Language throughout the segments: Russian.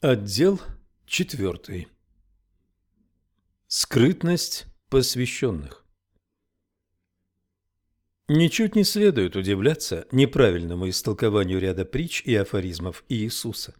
Отдел четвертый. Скрытность посвященных. Ничуть не следует удивляться неправильному истолкованию ряда притч и афоризмов Иисуса.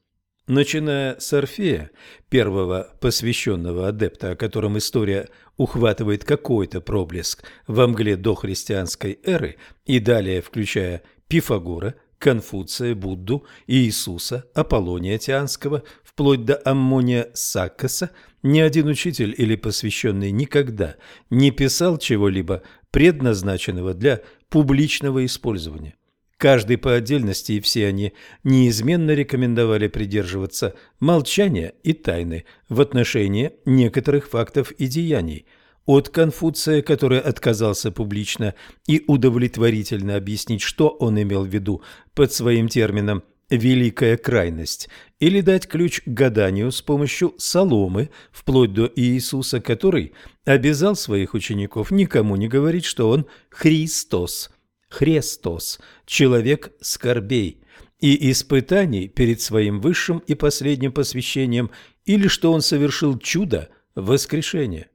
Начиная с Орфея, первого посвященного адепта, о котором история ухватывает какой-то проблеск во мгле дохристианской эры, и далее включая Пифагора – Конфуция, Будду, Иисуса, Аполлония Тианского, вплоть до Аммония Саккаса, ни один учитель или посвященный никогда не писал чего-либо предназначенного для публичного использования. Каждый по отдельности и все они неизменно рекомендовали придерживаться молчания и тайны в отношении некоторых фактов и деяний – от Конфуция, который отказался публично и удовлетворительно объяснить, что он имел в виду под своим термином «великая крайность», или дать ключ гаданию с помощью соломы, вплоть до Иисуса, который обязал своих учеников никому не говорить, что он Христос, Христос, человек скорбей и испытаний перед своим высшим и последним посвящением, или что он совершил чудо воскрешения.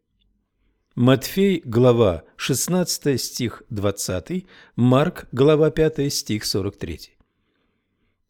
Матфей, глава 16, стих 20, Марк, глава 5, стих 43.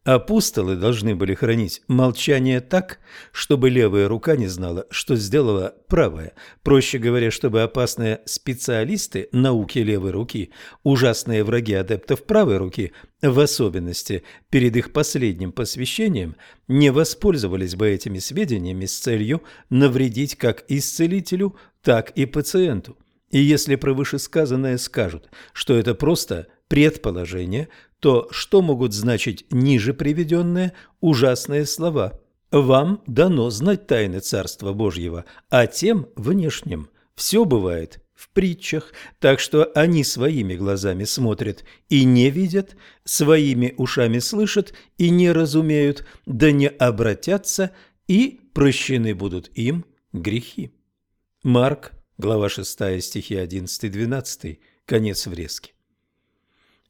Апостолы должны были хранить молчание так, чтобы левая рука не знала, что сделала правая. Проще говоря, чтобы опасные специалисты науки левой руки, ужасные враги адептов правой руки, в особенности перед их последним посвящением, не воспользовались бы этими сведениями с целью навредить как исцелителю, так и пациенту. И если про вышесказанное скажут, что это просто предположение, то что могут значить ниже приведенные ужасные слова? Вам дано знать тайны Царства Божьего, а тем внешним все бывает в притчах, так что они своими глазами смотрят и не видят, своими ушами слышат и не разумеют, да не обратятся, и прощены будут им грехи. Марк, глава 6, стихи 11-12, конец врезки.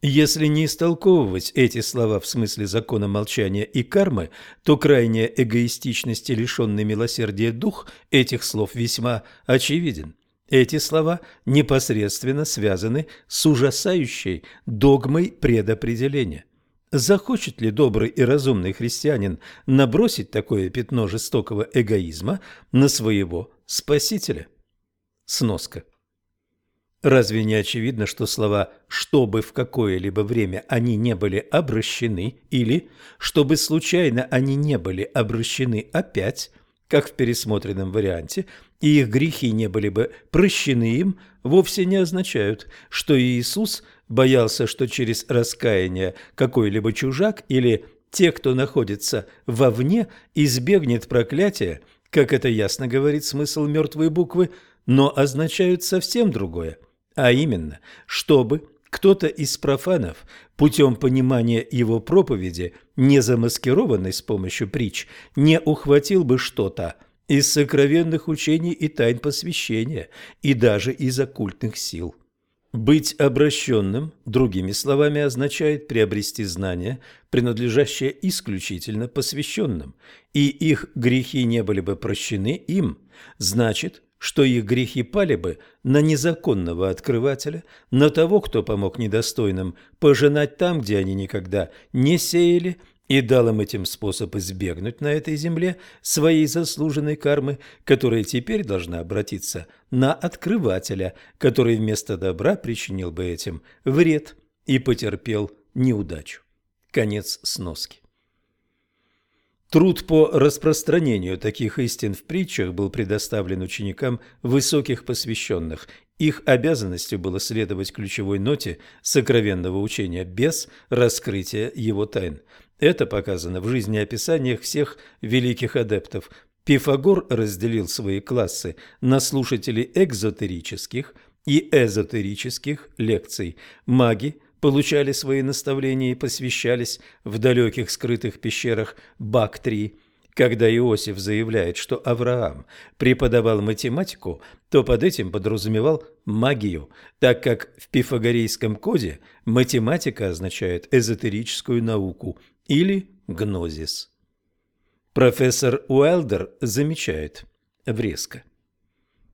Если не истолковывать эти слова в смысле закона молчания и кармы, то крайняя эгоистичность и лишенный милосердия дух этих слов весьма очевиден. Эти слова непосредственно связаны с ужасающей догмой предопределения. Захочет ли добрый и разумный христианин набросить такое пятно жестокого эгоизма на своего Спасителя? Сноска. Разве не очевидно, что слова «чтобы в какое-либо время они не были обращены» или «чтобы случайно они не были обращены опять», как в пересмотренном варианте, и их грехи не были бы прощены им, вовсе не означают, что Иисус боялся, что через раскаяние какой-либо чужак или те, кто находится вовне, избегнет проклятия, как это ясно говорит смысл мертвой буквы, но означают совсем другое – а именно, чтобы кто-то из профанов путем понимания его проповеди, не замаскированной с помощью притч, не ухватил бы что-то из сокровенных учений и тайн посвящения, и даже из оккультных сил. Быть обращенным, другими словами, означает приобрести знания, принадлежащие исключительно посвященным, и их грехи не были бы прощены им, значит, что их грехи пали бы на незаконного открывателя, на того, кто помог недостойным пожинать там, где они никогда не сеяли, и дал им этим способ избегнуть на этой земле своей заслуженной кармы, которая теперь должна обратиться на открывателя, который вместо добра причинил бы этим вред и потерпел неудачу. Конец сноски. Труд по распространению таких истин в притчах был предоставлен ученикам высоких посвященных. Их обязанностью было следовать ключевой ноте сокровенного учения без раскрытия его тайн. Это показано в жизнеописаниях всех великих адептов. Пифагор разделил свои классы на слушателей экзотерических и эзотерических лекций. Маги получали свои наставления и посвящались в далеких скрытых пещерах Бактрии. Когда Иосиф заявляет, что Авраам преподавал математику, то под этим подразумевал магию, так как в пифагорейском коде математика означает эзотерическую науку или гнозис. Профессор Уэлдер замечает врезко.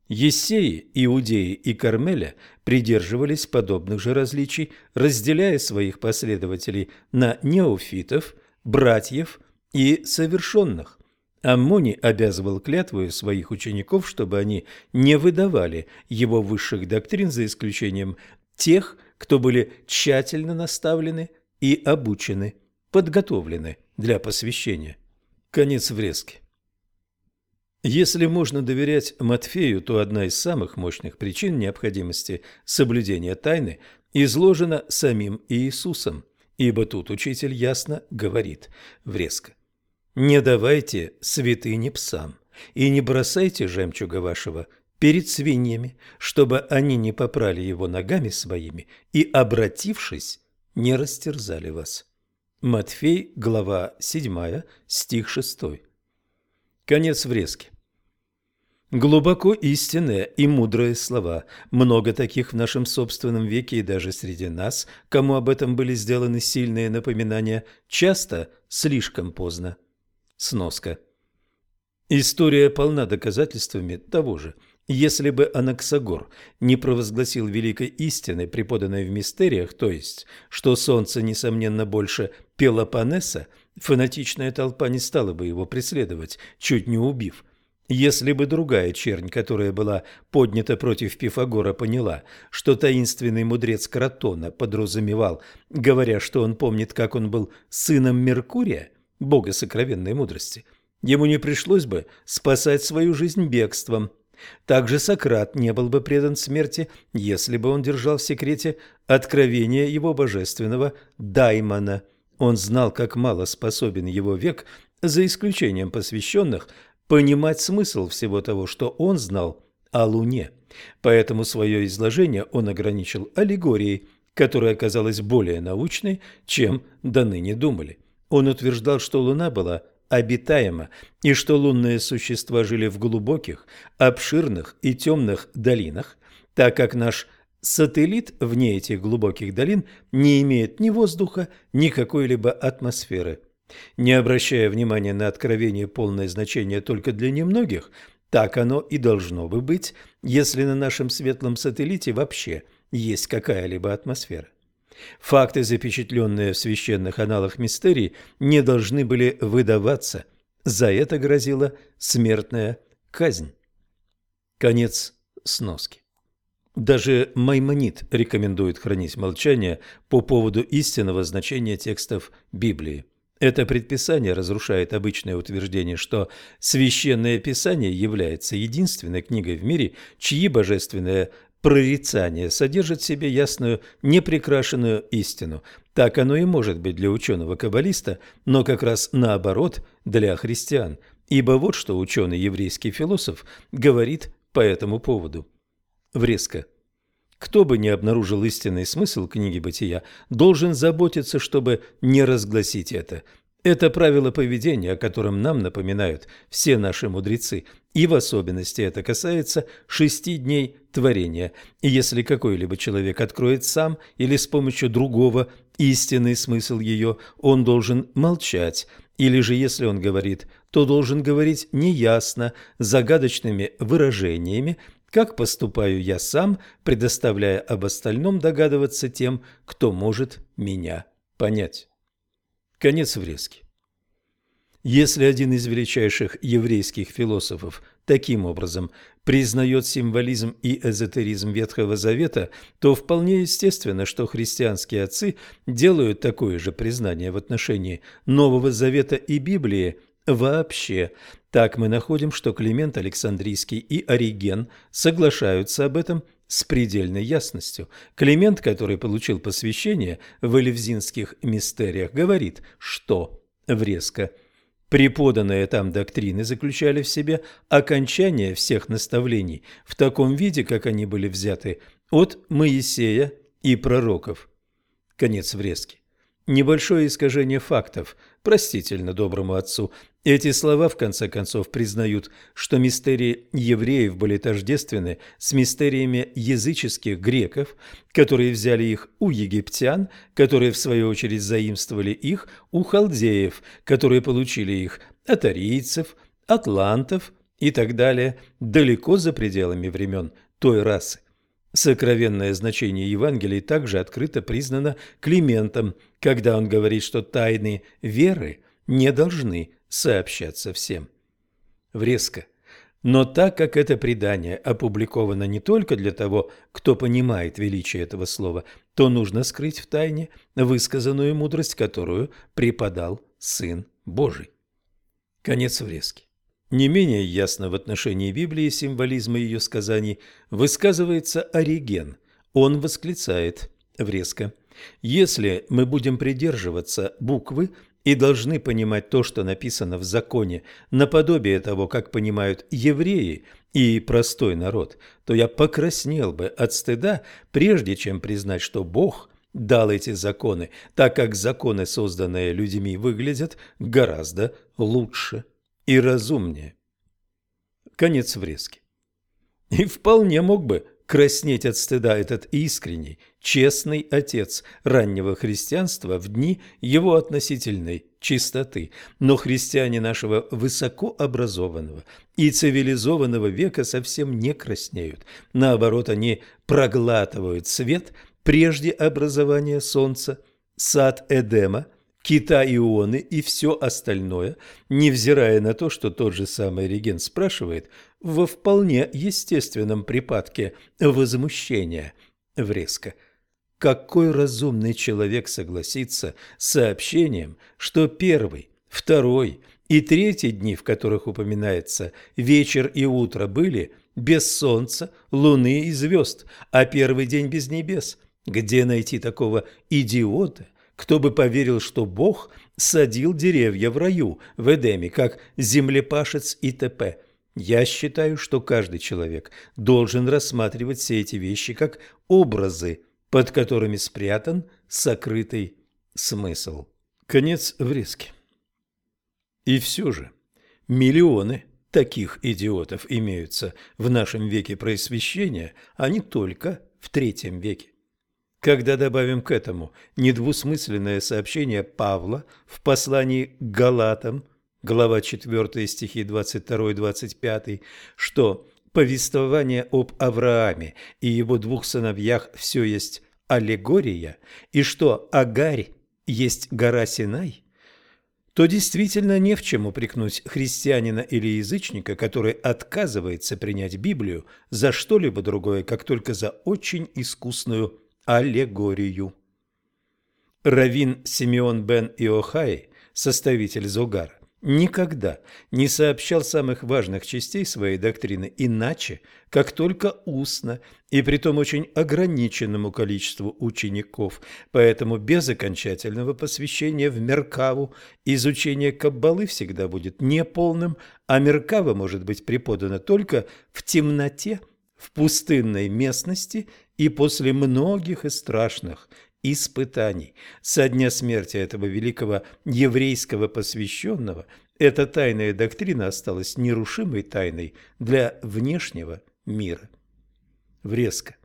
Ессеи, Иудеи и Кармеля придерживались подобных же различий, разделяя своих последователей на неофитов, братьев и совершенных. Аммоний обязывал клятвою своих учеников, чтобы они не выдавали его высших доктрин за исключением тех, кто были тщательно наставлены и обучены, подготовлены для посвящения. Конец врезки. Если можно доверять Матфею, то одна из самых мощных причин необходимости соблюдения тайны изложена самим Иисусом, ибо тут учитель ясно говорит врезко. «Не давайте святыни псам, и не бросайте жемчуга вашего перед свиньями, чтобы они не попрали его ногами своими и, обратившись, не растерзали вас». Матфей, глава 7, стих 6. Конец врезки. Глубоко истинные и мудрые слова. Много таких в нашем собственном веке и даже среди нас, кому об этом были сделаны сильные напоминания, часто слишком поздно. Сноска. История полна доказательствами того же. Если бы Анаксагор не провозгласил великой истины, преподанной в мистериях, то есть, что солнце, несомненно, больше Пелопоннеса, фанатичная толпа не стала бы его преследовать, чуть не убив. Если бы другая чернь, которая была поднята против Пифагора, поняла, что таинственный мудрец Кротона подразумевал, говоря, что он помнит, как он был сыном Меркурия, бога сокровенной мудрости, ему не пришлось бы спасать свою жизнь бегством. Также Сократ не был бы предан смерти, если бы он держал в секрете откровение его божественного даймона. Он знал, как мало способен его век, за исключением посвященных, понимать смысл всего того, что он знал о Луне. Поэтому свое изложение он ограничил аллегорией, которая оказалась более научной, чем до ныне думали. Он утверждал, что Луна была обитаема и что лунные существа жили в глубоких, обширных и темных долинах, так как наш сателлит вне этих глубоких долин не имеет ни воздуха, ни какой-либо атмосферы. Не обращая внимания на откровение полное значение только для немногих, так оно и должно бы быть, если на нашем светлом сателлите вообще есть какая-либо атмосфера. Факты, запечатленные в священных аналах мистерий, не должны были выдаваться. За это грозила смертная казнь. Конец сноски. Даже Маймонид рекомендует хранить молчание по поводу истинного значения текстов Библии. Это предписание разрушает обычное утверждение, что Священное Писание является единственной книгой в мире, чьи божественные прорицания содержат в себе ясную, неприкрашенную истину. Так оно и может быть для ученого-каббалиста, но как раз наоборот для христиан. Ибо вот что ученый еврейский философ говорит по этому поводу. Врезко. Кто бы ни обнаружил истинный смысл книги «Бытия», должен заботиться, чтобы не разгласить это. Это правило поведения, о котором нам напоминают все наши мудрецы, и в особенности это касается шести дней творения. И если какой-либо человек откроет сам или с помощью другого истинный смысл ее, он должен молчать, или же если он говорит, то должен говорить неясно, загадочными выражениями, как поступаю я сам, предоставляя об остальном догадываться тем, кто может меня понять. Конец врезки. Если один из величайших еврейских философов таким образом признает символизм и эзотеризм Ветхого Завета, то вполне естественно, что христианские отцы делают такое же признание в отношении Нового Завета и Библии вообще, так мы находим, что Климент Александрийский и Ориген соглашаются об этом с предельной ясностью. Климент, который получил посвящение в элевзинских мистериях, говорит, что врезко Преподанные там доктрины заключали в себе окончание всех наставлений в таком виде, как они были взяты от Моисея и пророков. Конец врезки. Небольшое искажение фактов простительно доброму отцу. Эти слова, в конце концов, признают, что мистерии евреев были тождественны с мистериями языческих греков, которые взяли их у египтян, которые, в свою очередь, заимствовали их у халдеев, которые получили их от арийцев, атлантов и так далее, далеко за пределами времен той расы. Сокровенное значение Евангелий также открыто признано Климентом, когда он говорит, что тайны веры не должны сообщаться всем. Врезко. Но так как это предание опубликовано не только для того, кто понимает величие этого слова, то нужно скрыть в тайне высказанную мудрость, которую преподал Сын Божий. Конец врезки. Не менее ясно в отношении Библии символизма ее сказаний высказывается Ориген. Он восклицает врезко. Если мы будем придерживаться буквы и должны понимать то, что написано в законе, наподобие того, как понимают евреи и простой народ, то я покраснел бы от стыда, прежде чем признать, что Бог дал эти законы, так как законы, созданные людьми, выглядят гораздо лучше и разумнее. Конец врезки. И вполне мог бы краснеть от стыда этот искренний, честный отец раннего христианства в дни его относительной чистоты. Но христиане нашего высокообразованного и цивилизованного века совсем не краснеют. Наоборот, они проглатывают свет прежде образования солнца, сад Эдема – кита ионы и все остальное, невзирая на то, что тот же самый регент спрашивает во вполне естественном припадке возмущения врезко. Какой разумный человек согласится с сообщением, что первый, второй и третий дни, в которых упоминается вечер и утро, были без солнца, луны и звезд, а первый день без небес? Где найти такого идиота – кто бы поверил, что Бог садил деревья в раю, в Эдеме, как землепашец и т.п. Я считаю, что каждый человек должен рассматривать все эти вещи как образы, под которыми спрятан сокрытый смысл. Конец врезки. И все же миллионы таких идиотов имеются в нашем веке просвещения, а не только в третьем веке. Когда добавим к этому недвусмысленное сообщение Павла в послании к Галатам, глава 4 стихи 22-25, что повествование об Аврааме и его двух сыновьях все есть аллегория, и что Агарь есть гора Синай, то действительно не в чем упрекнуть христианина или язычника, который отказывается принять Библию за что-либо другое, как только за очень искусную аллегорию. Равин Симеон бен Иохай, составитель Зогара, никогда не сообщал самых важных частей своей доктрины иначе, как только устно, и притом очень ограниченному количеству учеников, поэтому без окончательного посвящения в Меркаву изучение Каббалы всегда будет неполным, а Меркава может быть преподана только в темноте, в пустынной местности и после многих и страшных испытаний со дня смерти этого великого еврейского посвященного эта тайная доктрина осталась нерушимой тайной для внешнего мира. Врезка.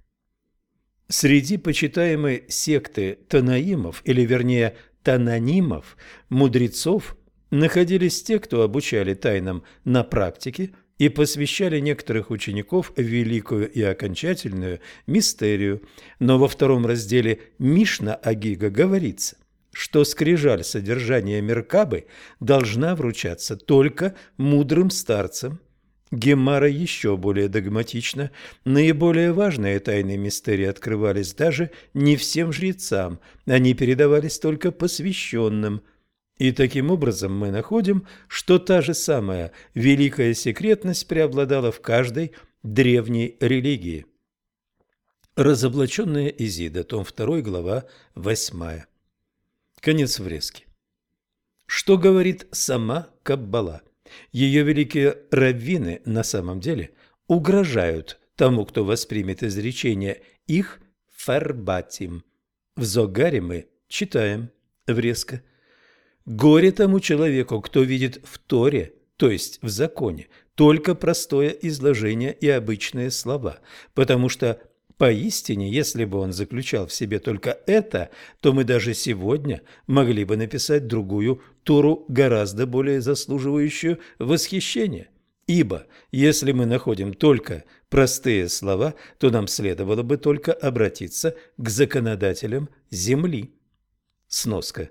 Среди почитаемой секты танаимов, или вернее тананимов, мудрецов, находились те, кто обучали тайнам на практике – и посвящали некоторых учеников великую и окончательную мистерию. Но во втором разделе Мишна Агига говорится, что скрижаль содержания Меркабы должна вручаться только мудрым старцам. Гемара еще более догматично. Наиболее важные тайны мистерии открывались даже не всем жрецам, они передавались только посвященным – и таким образом мы находим, что та же самая великая секретность преобладала в каждой древней религии. Разоблаченная Изида, том 2, глава 8. Конец врезки. Что говорит сама Каббала? Ее великие раввины на самом деле угрожают тому, кто воспримет изречение их фарбатим. В Зогаре мы читаем врезко – Горе тому человеку, кто видит в Торе, то есть в законе, только простое изложение и обычные слова, потому что Поистине, если бы он заключал в себе только это, то мы даже сегодня могли бы написать другую Тору, гораздо более заслуживающую восхищения. Ибо если мы находим только простые слова, то нам следовало бы только обратиться к законодателям земли. Сноска.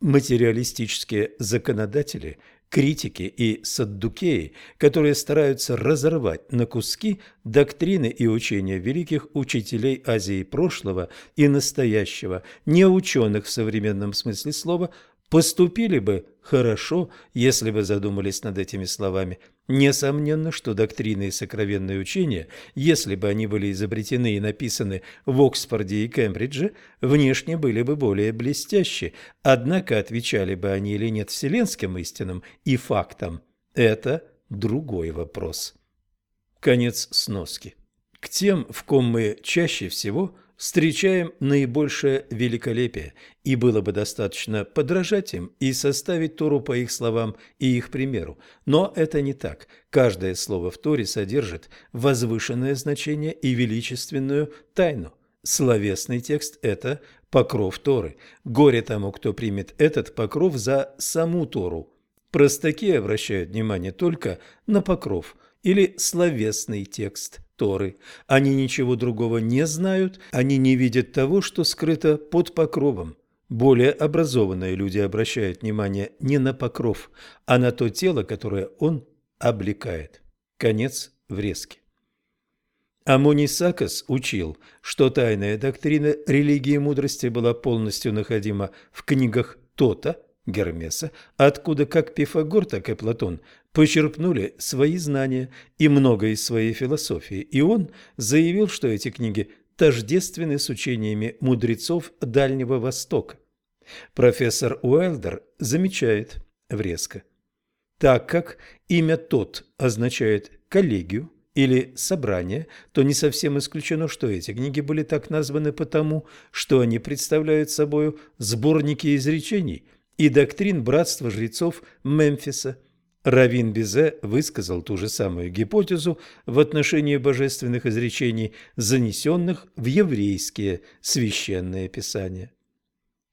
Материалистические законодатели – критики и саддукеи, которые стараются разорвать на куски доктрины и учения великих учителей Азии прошлого и настоящего, не ученых в современном смысле слова, поступили бы хорошо, если бы задумались над этими словами. Несомненно, что доктрины и сокровенные учения, если бы они были изобретены и написаны в Оксфорде и Кембридже, внешне были бы более блестящи, однако отвечали бы они или нет вселенским истинам и фактам – это другой вопрос. Конец сноски. К тем, в ком мы чаще всего – встречаем наибольшее великолепие, и было бы достаточно подражать им и составить Тору по их словам и их примеру. Но это не так. Каждое слово в Торе содержит возвышенное значение и величественную тайну. Словесный текст – это покров Торы. Горе тому, кто примет этот покров за саму Тору. Простаки обращают внимание только на покров или словесный текст – Торы. Они ничего другого не знают, они не видят того, что скрыто под покровом. Более образованные люди обращают внимание не на покров, а на то тело, которое он облекает. Конец врезки. Амонисакос учил, что тайная доктрина религии мудрости была полностью находима в книгах Тота, Гермеса, откуда как Пифагор, так и Платон почерпнули свои знания и много из своей философии, и он заявил, что эти книги тождественны с учениями мудрецов Дальнего Востока. Профессор Уэлдер замечает врезко. Так как имя «тот» означает коллегию или собрание, то не совсем исключено, что эти книги были так названы потому, что они представляют собой сборники изречений и доктрин братства жрецов Мемфиса. Равин Бизе высказал ту же самую гипотезу в отношении божественных изречений, занесенных в еврейские священные писания.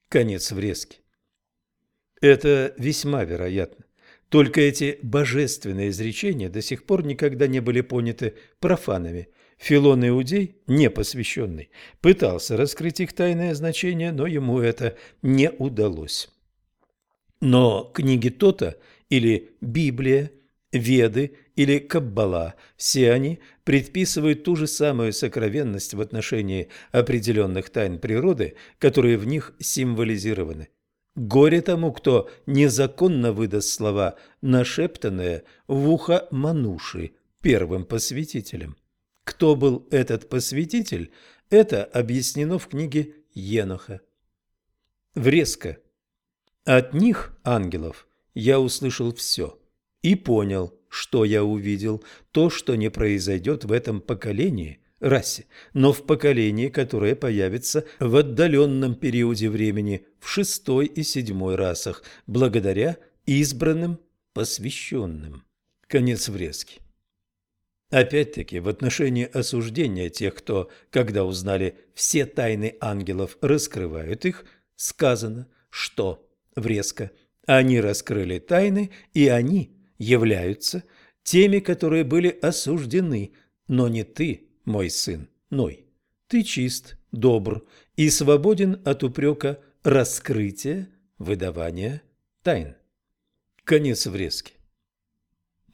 Конец врезки. Это весьма вероятно. Только эти божественные изречения до сих пор никогда не были поняты профанами. Филон Иудей, не посвященный, пытался раскрыть их тайное значение, но ему это не удалось. Но книги Тота или Библия, Веды или Каббала, все они предписывают ту же самую сокровенность в отношении определенных тайн природы, которые в них символизированы. Горе тому, кто незаконно выдаст слова, нашептанные в ухо Мануши, первым посвятителем. Кто был этот посвятитель, это объяснено в книге Еноха. Врезка от них, ангелов, я услышал все и понял, что я увидел, то, что не произойдет в этом поколении, расе, но в поколении, которое появится в отдаленном периоде времени в шестой и седьмой расах, благодаря избранным посвященным. Конец врезки. Опять-таки, в отношении осуждения тех, кто, когда узнали все тайны ангелов, раскрывают их, сказано, что врезка. Они раскрыли тайны, и они являются теми, которые были осуждены. Но не ты, мой сын, Ной. Ты чист, добр и свободен от упрека раскрытия, выдавания тайн. Конец врезки.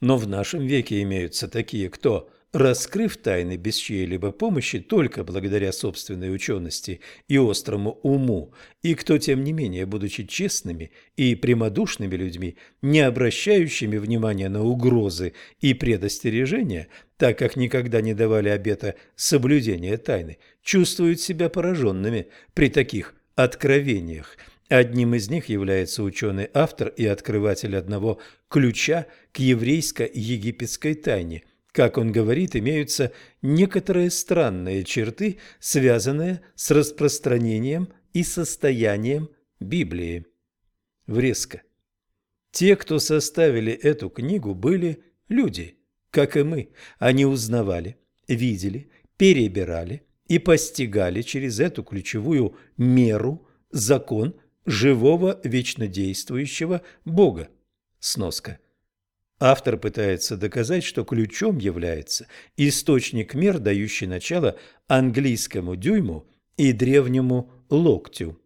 Но в нашем веке имеются такие, кто раскрыв тайны без чьей-либо помощи только благодаря собственной учености и острому уму, и кто, тем не менее, будучи честными и прямодушными людьми, не обращающими внимания на угрозы и предостережения, так как никогда не давали обета соблюдения тайны, чувствуют себя пораженными при таких откровениях. Одним из них является ученый-автор и открыватель одного ключа к еврейско-египетской тайне – как он говорит, имеются некоторые странные черты, связанные с распространением и состоянием Библии. Врезка. Те, кто составили эту книгу, были люди, как и мы. Они узнавали, видели, перебирали и постигали через эту ключевую меру закон живого вечно действующего Бога. Сноска. Автор пытается доказать, что ключом является источник мер, дающий начало английскому дюйму и древнему локтю.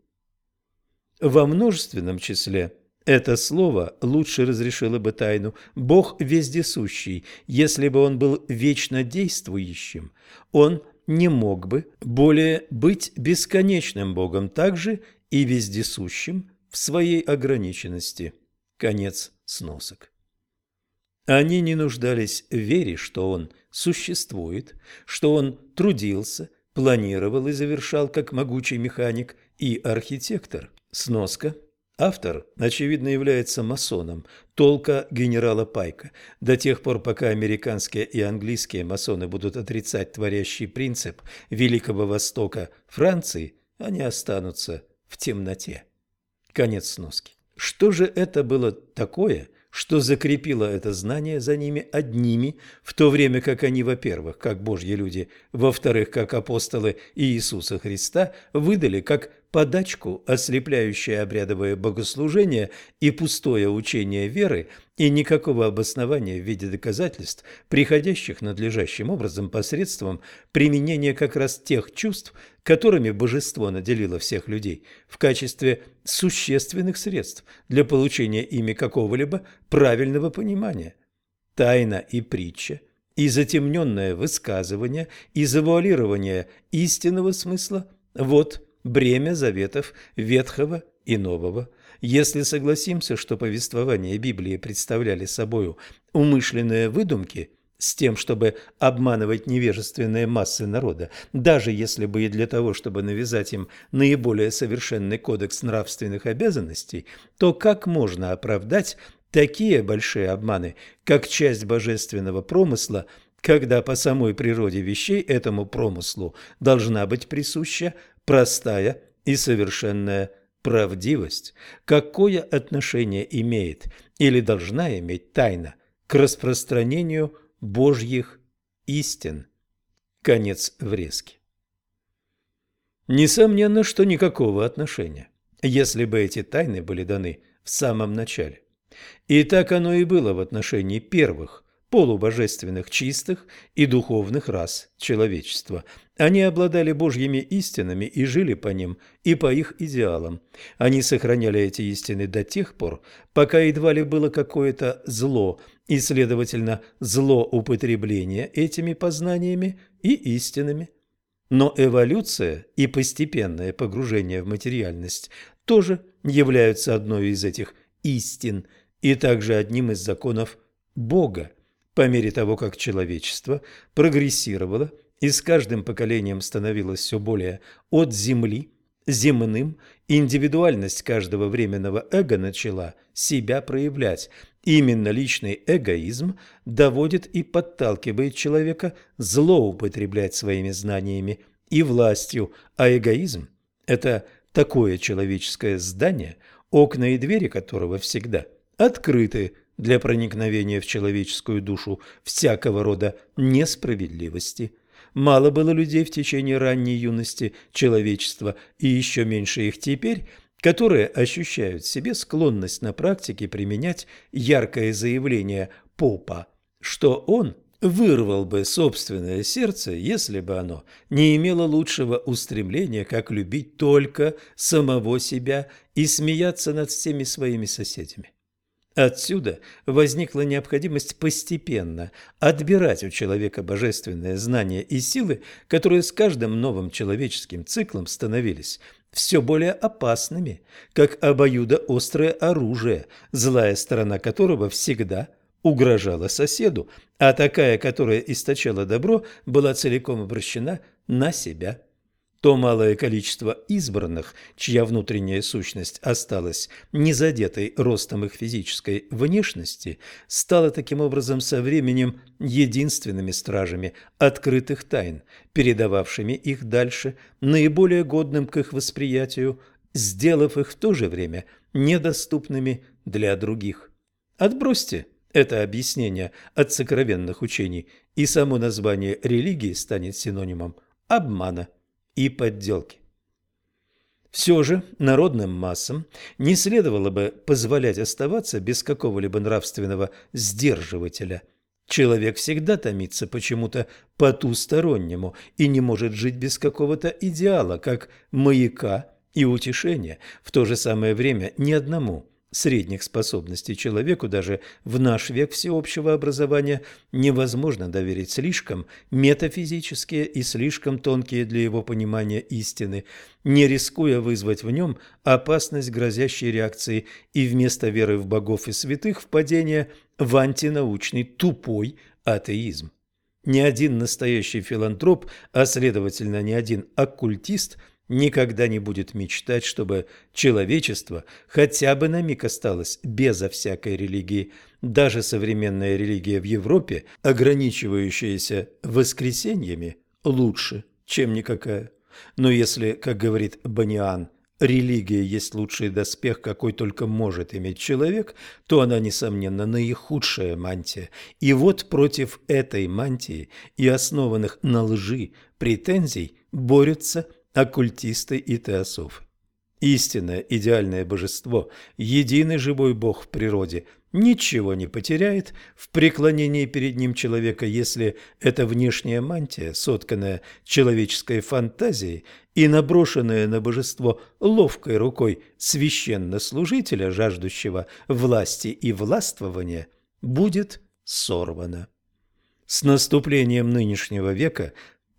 Во множественном числе это слово лучше разрешило бы тайну. Бог вездесущий. Если бы он был вечно действующим, он не мог бы более быть бесконечным Богом, также и вездесущим в своей ограниченности. Конец сносок. Они не нуждались в вере, что он существует, что он трудился, планировал и завершал как могучий механик и архитектор. Сноска. Автор, очевидно, является масоном, толка генерала Пайка. До тех пор, пока американские и английские масоны будут отрицать творящий принцип Великого Востока Франции, они останутся в темноте. Конец сноски. Что же это было такое, что закрепило это знание за ними одними, в то время как они, во-первых, как Божьи люди, во-вторых, как апостолы Иисуса Христа, выдали как подачку ослепляющее обрядовое богослужение и пустое учение веры и никакого обоснования в виде доказательств, приходящих надлежащим образом посредством применения как раз тех чувств, которыми божество наделило всех людей, в качестве существенных средств для получения ими какого-либо правильного понимания. Тайна и притча – и затемненное высказывание, и завуалирование истинного смысла – вот бремя заветов Ветхого и Нового. Если согласимся, что повествования Библии представляли собою умышленные выдумки с тем, чтобы обманывать невежественные массы народа, даже если бы и для того, чтобы навязать им наиболее совершенный кодекс нравственных обязанностей, то как можно оправдать такие большие обманы, как часть божественного промысла – когда по самой природе вещей этому промыслу должна быть присуща простая и совершенная правдивость. Какое отношение имеет или должна иметь тайна к распространению Божьих истин? Конец врезки. Несомненно, что никакого отношения, если бы эти тайны были даны в самом начале. И так оно и было в отношении первых полубожественных чистых и духовных рас человечества. Они обладали божьими истинами и жили по ним и по их идеалам. Они сохраняли эти истины до тех пор, пока едва ли было какое-то зло, и, следовательно, злоупотребление этими познаниями и истинами. Но эволюция и постепенное погружение в материальность тоже являются одной из этих истин и также одним из законов Бога. По мере того, как человечество прогрессировало и с каждым поколением становилось все более от земли, земным, индивидуальность каждого временного эго начала себя проявлять. Именно личный эгоизм доводит и подталкивает человека злоупотреблять своими знаниями и властью, а эгоизм – это такое человеческое здание, окна и двери которого всегда открыты для проникновения в человеческую душу всякого рода несправедливости. Мало было людей в течение ранней юности человечества, и еще меньше их теперь, которые ощущают в себе склонность на практике применять яркое заявление Попа, что он вырвал бы собственное сердце, если бы оно не имело лучшего устремления, как любить только самого себя и смеяться над всеми своими соседями. Отсюда возникла необходимость постепенно отбирать у человека божественные знания и силы, которые с каждым новым человеческим циклом становились все более опасными, как обоюдоострое оружие, злая сторона которого всегда угрожала соседу, а такая, которая источала добро, была целиком обращена на себя то малое количество избранных, чья внутренняя сущность осталась незадетой ростом их физической внешности, стало таким образом со временем единственными стражами открытых тайн, передававшими их дальше, наиболее годным к их восприятию, сделав их в то же время недоступными для других. Отбросьте это объяснение от сокровенных учений, и само название религии станет синонимом обмана и подделки. Все же народным массам не следовало бы позволять оставаться без какого-либо нравственного сдерживателя. Человек всегда томится почему-то потустороннему и не может жить без какого-то идеала, как маяка и утешения. В то же самое время ни одному средних способностей человеку даже в наш век всеобщего образования невозможно доверить слишком метафизические и слишком тонкие для его понимания истины, не рискуя вызвать в нем опасность грозящей реакции и вместо веры в богов и святых впадения в антинаучный тупой атеизм. Ни один настоящий филантроп, а следовательно ни один оккультист – никогда не будет мечтать, чтобы человечество хотя бы на миг осталось безо всякой религии. Даже современная религия в Европе, ограничивающаяся воскресеньями, лучше, чем никакая. Но если, как говорит Баниан, религия есть лучший доспех, какой только может иметь человек, то она, несомненно, наихудшая мантия. И вот против этой мантии и основанных на лжи претензий борются оккультисты и теософы. Истинное идеальное божество, единый живой бог в природе, ничего не потеряет в преклонении перед ним человека, если эта внешняя мантия, сотканная человеческой фантазией и наброшенная на божество ловкой рукой священнослужителя, жаждущего власти и властвования, будет сорвана. С наступлением нынешнего века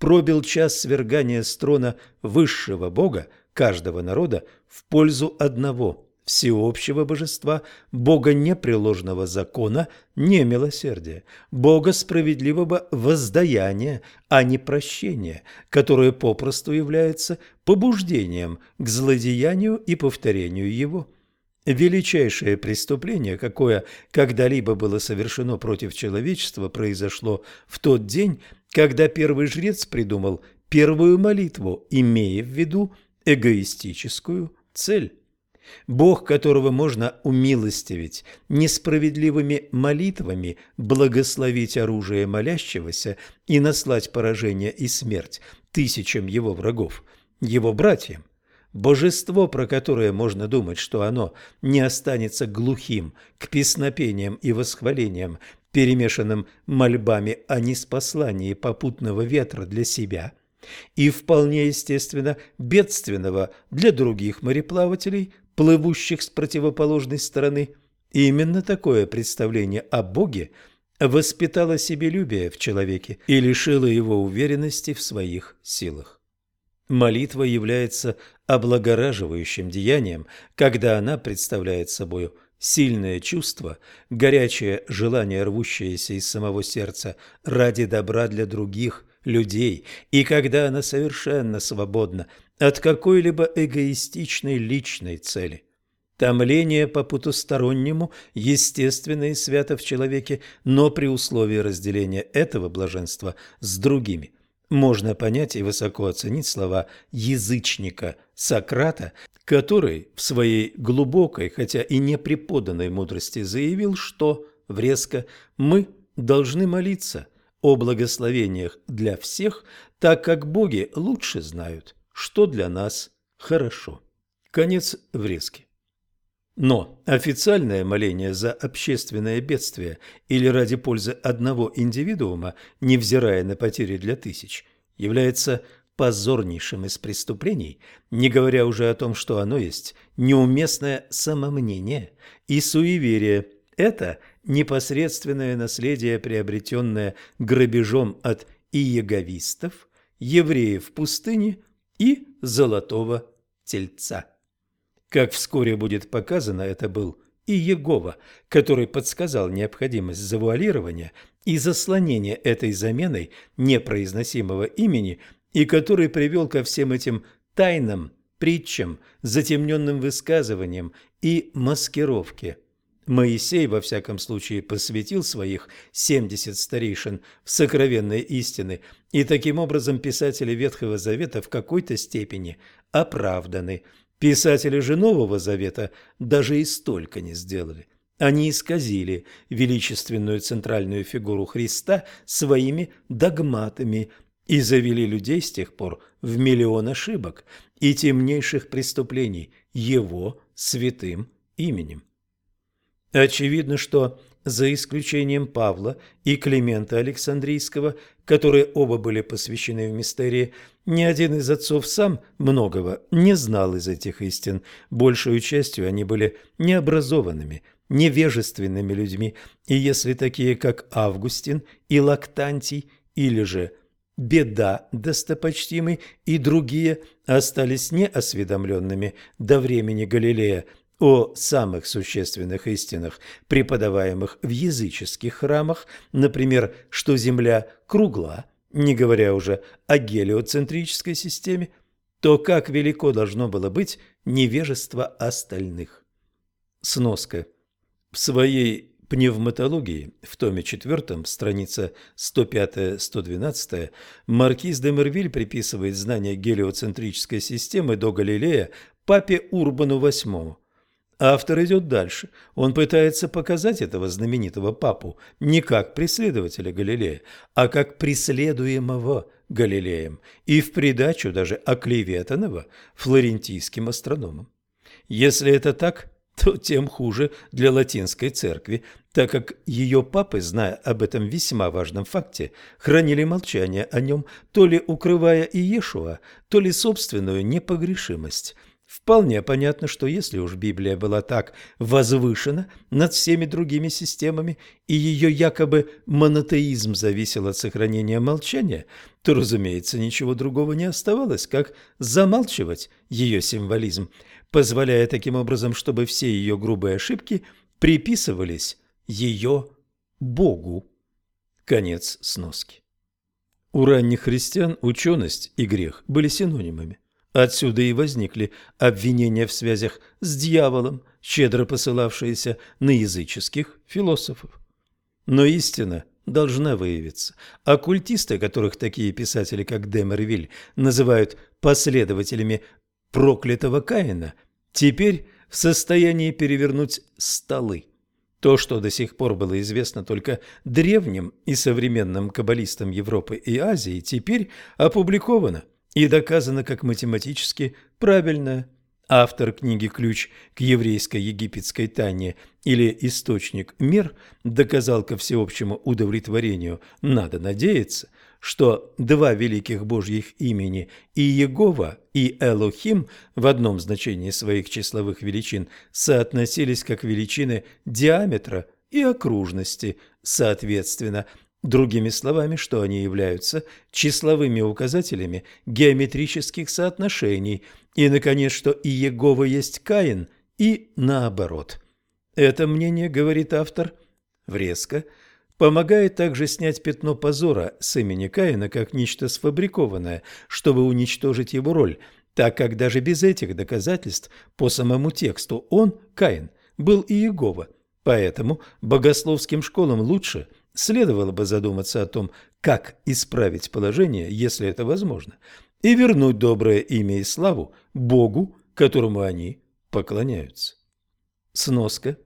пробил час свергания с трона высшего бога каждого народа в пользу одного всеобщего божества, бога непреложного закона, не милосердия, бога справедливого воздаяния, а не прощения, которое попросту является побуждением к злодеянию и повторению его. Величайшее преступление, какое когда-либо было совершено против человечества, произошло в тот день, когда первый жрец придумал первую молитву, имея в виду эгоистическую цель. Бог, которого можно умилостивить несправедливыми молитвами, благословить оружие молящегося и наслать поражение и смерть тысячам его врагов, его братьям, Божество, про которое можно думать, что оно не останется глухим к песнопениям и восхвалениям, перемешанным мольбами о неспослании попутного ветра для себя и, вполне естественно, бедственного для других мореплавателей, плывущих с противоположной стороны. Именно такое представление о Боге воспитало себелюбие в человеке и лишило его уверенности в своих силах. Молитва является облагораживающим деянием, когда она представляет собою сильное чувство, горячее желание, рвущееся из самого сердца ради добра для других людей, и когда она совершенно свободна от какой-либо эгоистичной личной цели. Томление по потустороннему естественно и свято в человеке, но при условии разделения этого блаженства с другими – можно понять и высоко оценить слова язычника Сократа, который в своей глубокой, хотя и не преподанной мудрости заявил, что, врезко, мы должны молиться о благословениях для всех, так как боги лучше знают, что для нас хорошо. Конец врезки. Но официальное моление за общественное бедствие или ради пользы одного индивидуума, невзирая на потери для тысяч, является позорнейшим из преступлений, не говоря уже о том, что оно есть неуместное самомнение и суеверие. Это непосредственное наследие, приобретенное грабежом от иеговистов, евреев в пустыне и золотого тельца. Как вскоре будет показано, это был и Егова, который подсказал необходимость завуалирования и заслонения этой заменой непроизносимого имени и который привел ко всем этим тайнам, притчам, затемненным высказываниям и маскировке. Моисей, во всяком случае, посвятил своих 70 старейшин в сокровенные истины, и таким образом писатели Ветхого Завета в какой-то степени оправданы – Писатели же Нового Завета даже и столько не сделали. Они исказили величественную центральную фигуру Христа своими догматами и завели людей с тех пор в миллион ошибок и темнейших преступлений Его святым именем. Очевидно, что за исключением Павла и Климента Александрийского, которые оба были посвящены в мистерии, ни один из отцов сам многого не знал из этих истин. Большую частью они были необразованными, невежественными людьми, и если такие, как Августин и Лактантий, или же Беда, достопочтимый, и другие остались неосведомленными до времени Галилея – о самых существенных истинах, преподаваемых в языческих храмах, например, что Земля кругла, не говоря уже о гелиоцентрической системе, то как велико должно было быть невежество остальных. Сноска. В своей пневматологии в томе 4, страница 105-112, маркиз де Мервиль приписывает знание гелиоцентрической системы до Галилея папе Урбану VIII. Автор идет дальше. Он пытается показать этого знаменитого папу не как преследователя Галилея, а как преследуемого Галилеем и в придачу даже оклеветанного флорентийским астрономом. Если это так, то тем хуже для латинской церкви, так как ее папы, зная об этом весьма важном факте, хранили молчание о нем, то ли укрывая Иешуа, то ли собственную непогрешимость – Вполне понятно, что если уж Библия была так возвышена над всеми другими системами, и ее якобы монотеизм зависел от сохранения молчания, то, разумеется, ничего другого не оставалось, как замалчивать ее символизм, позволяя таким образом, чтобы все ее грубые ошибки приписывались ее Богу. Конец сноски. У ранних христиан ученость и грех были синонимами. Отсюда и возникли обвинения в связях с дьяволом, щедро посылавшиеся на языческих философов. Но истина должна выявиться. Оккультисты, которых такие писатели, как Демервиль, называют последователями проклятого Каина, теперь в состоянии перевернуть столы. То, что до сих пор было известно только древним и современным каббалистам Европы и Азии, теперь опубликовано и доказано как математически правильное. Автор книги «Ключ к еврейско-египетской тайне» или «Источник мир» доказал ко всеобщему удовлетворению, надо надеяться, что два великих божьих имени и Егова, и Элохим в одном значении своих числовых величин соотносились как величины диаметра и окружности, соответственно – Другими словами, что они являются числовыми указателями геометрических соотношений, и, наконец, что и Егова есть Каин, и наоборот. Это мнение, говорит автор, врезко, помогает также снять пятно позора с имени Каина как нечто сфабрикованное, чтобы уничтожить его роль, так как даже без этих доказательств по самому тексту он, Каин, был и Егова. Поэтому богословским школам лучше – Следовало бы задуматься о том, как исправить положение, если это возможно, и вернуть доброе имя и славу Богу, которому они поклоняются. Сноска.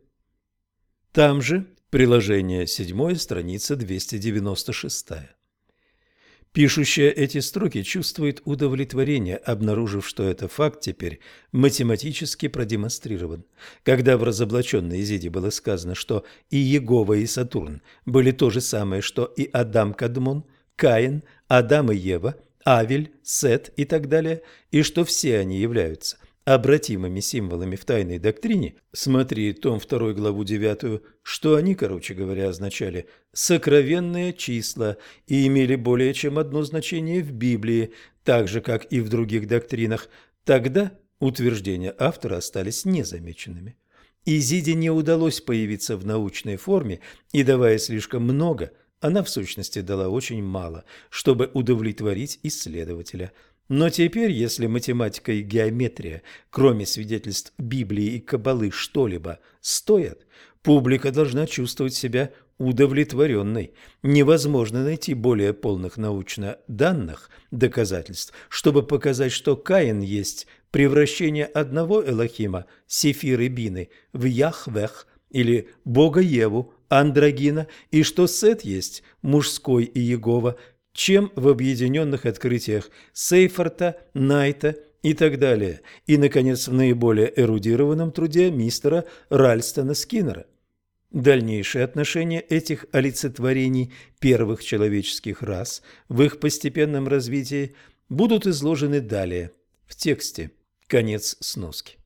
Там же приложение 7, страница 296. Пишущая эти строки чувствует удовлетворение, обнаружив, что этот факт теперь математически продемонстрирован. Когда в разоблаченной Изиде было сказано, что и Егова, и Сатурн были то же самое, что и Адам Кадмон, Каин, Адам и Ева, Авель, Сет и так далее, и что все они являются обратимыми символами в тайной доктрине, смотри том 2 главу 9, что они, короче говоря, означали сокровенные числа и имели более чем одно значение в Библии, так же, как и в других доктринах, тогда утверждения автора остались незамеченными. Изиде не удалось появиться в научной форме, и давая слишком много, она в сущности дала очень мало, чтобы удовлетворить исследователя – но теперь, если математика и геометрия, кроме свидетельств Библии и Каббалы, что-либо стоят, публика должна чувствовать себя удовлетворенной. Невозможно найти более полных научно данных доказательств, чтобы показать, что Каин есть превращение одного Элохима, Сефир и Бины, в Яхвех, или бога Еву, андрогина, и что Сет есть мужской и Егова, чем в объединенных открытиях Сейфорта, Найта и так далее, и, наконец, в наиболее эрудированном труде мистера Ральстона Скиннера. Дальнейшие отношения этих олицетворений первых человеческих рас в их постепенном развитии будут изложены далее в тексте. Конец сноски.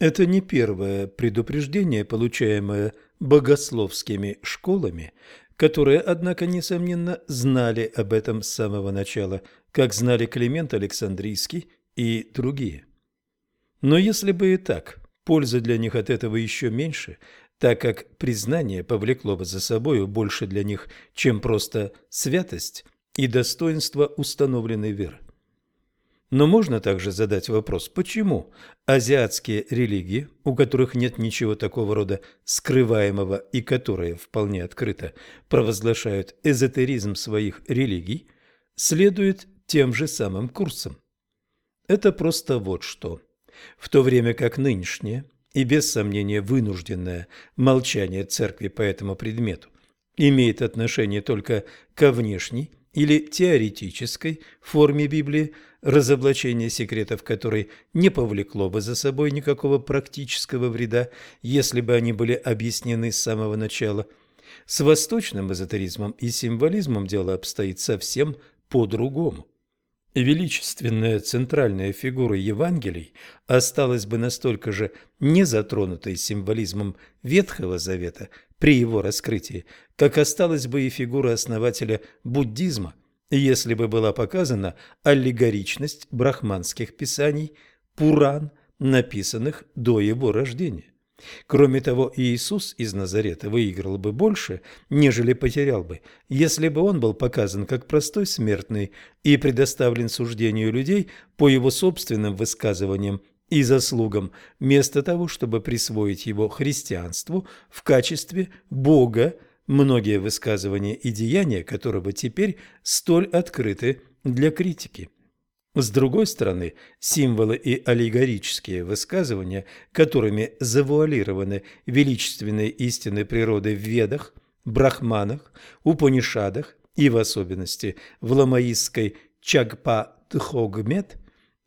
Это не первое предупреждение, получаемое богословскими школами, которые, однако, несомненно, знали об этом с самого начала, как знали Климент Александрийский и другие. Но если бы и так, польза для них от этого еще меньше, так как признание повлекло бы за собою больше для них, чем просто святость и достоинство установленной веры. Но можно также задать вопрос, почему азиатские религии, у которых нет ничего такого рода скрываемого и которые вполне открыто провозглашают эзотеризм своих религий, следуют тем же самым курсом? Это просто вот что. В то время как нынешнее и без сомнения вынужденное молчание церкви по этому предмету имеет отношение только ко внешней или теоретической форме Библии, разоблачение секретов которой не повлекло бы за собой никакого практического вреда, если бы они были объяснены с самого начала. С восточным эзотеризмом и символизмом дело обстоит совсем по-другому. Величественная центральная фигура Евангелий осталась бы настолько же незатронутой символизмом Ветхого Завета при его раскрытии, как осталась бы и фигура основателя буддизма, если бы была показана аллегоричность брахманских писаний Пуран, написанных до его рождения. Кроме того, Иисус из Назарета выиграл бы больше, нежели потерял бы, если бы он был показан как простой смертный и предоставлен суждению людей по его собственным высказываниям и заслугам, вместо того, чтобы присвоить его христианству в качестве Бога, многие высказывания и деяния которого теперь столь открыты для критики. С другой стороны, символы и аллегорические высказывания, которыми завуалированы величественные истины природы в Ведах, Брахманах, Упанишадах и в особенности в ламаистской Чагпа-Тхогмет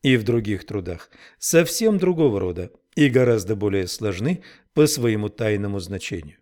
и в других трудах, совсем другого рода и гораздо более сложны по своему тайному значению.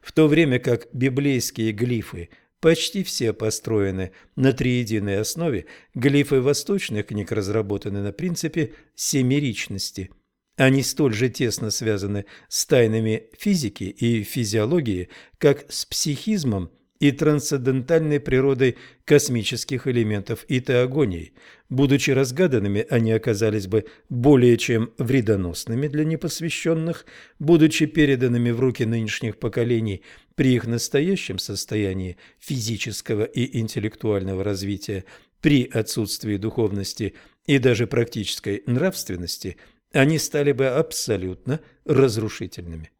В то время как библейские глифы – Почти все построены на триединой основе, глифы восточных книг разработаны на принципе семеричности. Они столь же тесно связаны с тайнами физики и физиологии, как с психизмом и трансцендентальной природой космических элементов и теогонией. Будучи разгаданными, они оказались бы более чем вредоносными для непосвященных, будучи переданными в руки нынешних поколений при их настоящем состоянии физического и интеллектуального развития, при отсутствии духовности и даже практической нравственности, они стали бы абсолютно разрушительными.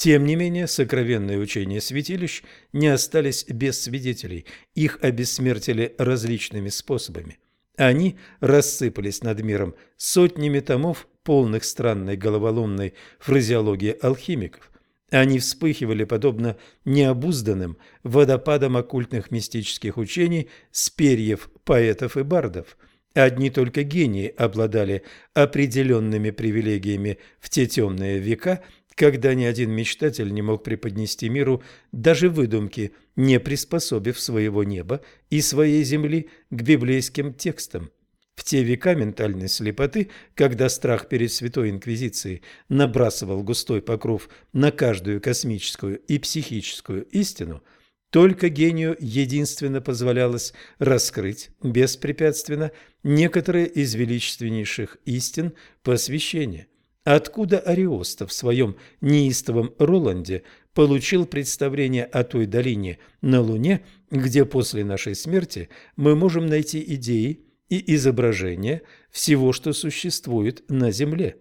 Тем не менее, сокровенные учения святилищ не остались без свидетелей, их обессмертили различными способами. Они рассыпались над миром сотнями томов, полных странной головоломной фразеологии алхимиков. Они вспыхивали подобно необузданным водопадам оккультных мистических учений с перьев поэтов и бардов. Одни только гении обладали определенными привилегиями в те темные века – когда ни один мечтатель не мог преподнести миру даже выдумки, не приспособив своего неба и своей земли к библейским текстам. В те века ментальной слепоты, когда страх перед Святой Инквизицией набрасывал густой покров на каждую космическую и психическую истину, только гению единственно позволялось раскрыть беспрепятственно некоторые из величественнейших истин посвящения. Откуда Ариоста в своем неистовом Роланде получил представление о той долине на Луне, где после нашей смерти мы можем найти идеи и изображения всего, что существует на Земле?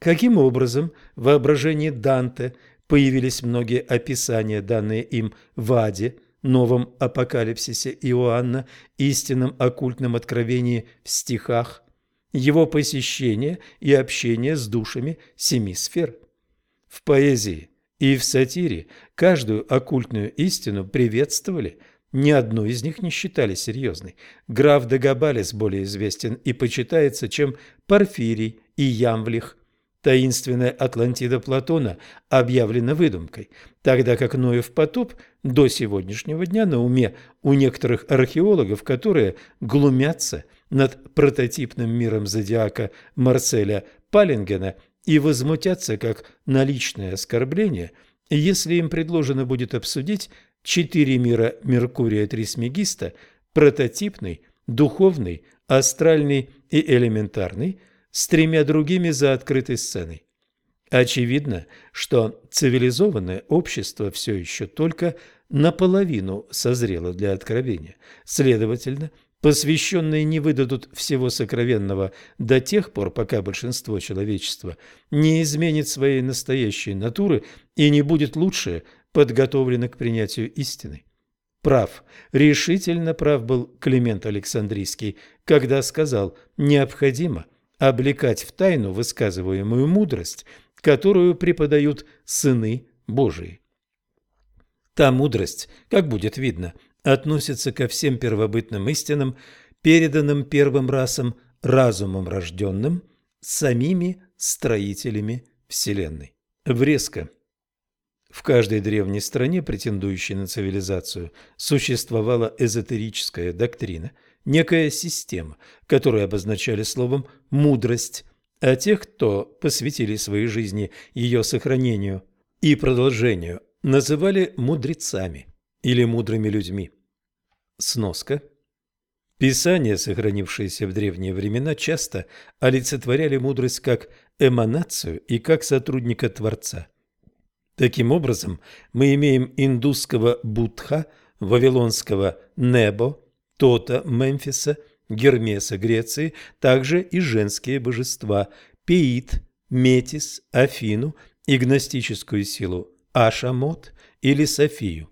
Каким образом в воображении Данте появились многие описания, данные им в Аде, новом апокалипсисе Иоанна, истинном оккультном откровении в стихах, его посещение и общение с душами семи сфер. В поэзии и в сатире каждую оккультную истину приветствовали, ни одну из них не считали серьезной. Граф Дагабалес более известен и почитается, чем Порфирий и Ямвлих. Таинственная Атлантида Платона объявлена выдумкой, тогда как Ноев потоп до сегодняшнего дня на уме у некоторых археологов, которые глумятся над прототипным миром зодиака Марселя Паллингена и возмутятся как на личное оскорбление, если им предложено будет обсудить четыре мира Меркурия Трисмегиста, прототипный, духовный, астральный и элементарный – с тремя другими за открытой сценой. Очевидно, что цивилизованное общество все еще только наполовину созрело для откровения. Следовательно, посвященные не выдадут всего сокровенного до тех пор, пока большинство человечества не изменит своей настоящей натуры и не будет лучше подготовлено к принятию истины. Прав, решительно прав был Климент Александрийский, когда сказал «необходимо – облекать в тайну высказываемую мудрость, которую преподают сыны Божии. Та мудрость, как будет видно, относится ко всем первобытным истинам, переданным первым расам, разумом рожденным, самими строителями Вселенной. Врезка. В каждой древней стране, претендующей на цивилизацию, существовала эзотерическая доктрина – некая система, которую обозначали словом «мудрость», а тех, кто посвятили своей жизни ее сохранению и продолжению, называли мудрецами или мудрыми людьми. Сноска. Писания, сохранившиеся в древние времена, часто олицетворяли мудрость как эманацию и как сотрудника Творца. Таким образом, мы имеем индусского Будха, вавилонского Небо, Тота Мемфиса, Гермеса Греции, также и женские божества – Пеит, Метис, Афину и гностическую силу Ашамот или Софию.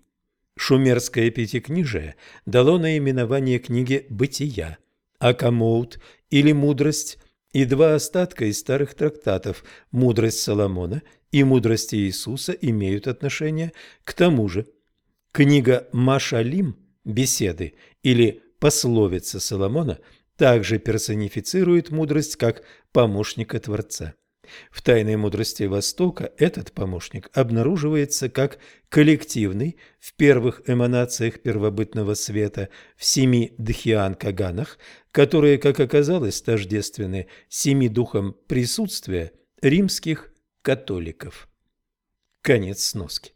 Шумерское пятикнижие дало наименование книге «Бытия», Акамоут или «Мудрость» и два остатка из старых трактатов «Мудрость Соломона» и «Мудрость Иисуса» имеют отношение к тому же. Книга Машалим «Беседы» или пословица Соломона также персонифицирует мудрость как помощника Творца. В тайной мудрости Востока этот помощник обнаруживается как коллективный в первых эманациях первобытного света в семи дхиан-каганах, которые, как оказалось, тождественны семи духам присутствия римских католиков. Конец сноски.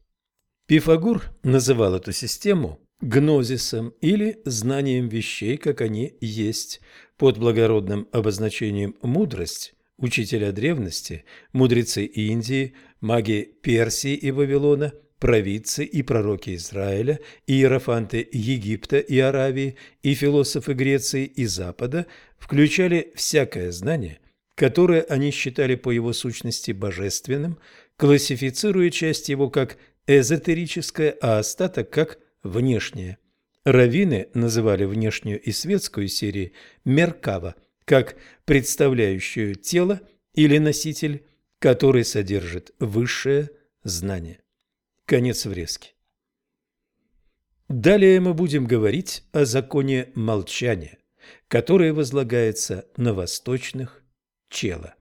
Пифагор называл эту систему гнозисом или знанием вещей, как они есть, под благородным обозначением «мудрость» учителя древности, мудрецы Индии, маги Персии и Вавилона, провидцы и пророки Израиля, иерофанты Египта и Аравии и философы Греции и Запада включали всякое знание, которое они считали по его сущности божественным, классифицируя часть его как эзотерическое, а остаток как внешнее. Равины называли внешнюю и светскую серии «меркава», как представляющую тело или носитель, который содержит высшее знание. Конец врезки. Далее мы будем говорить о законе молчания, который возлагается на восточных чела.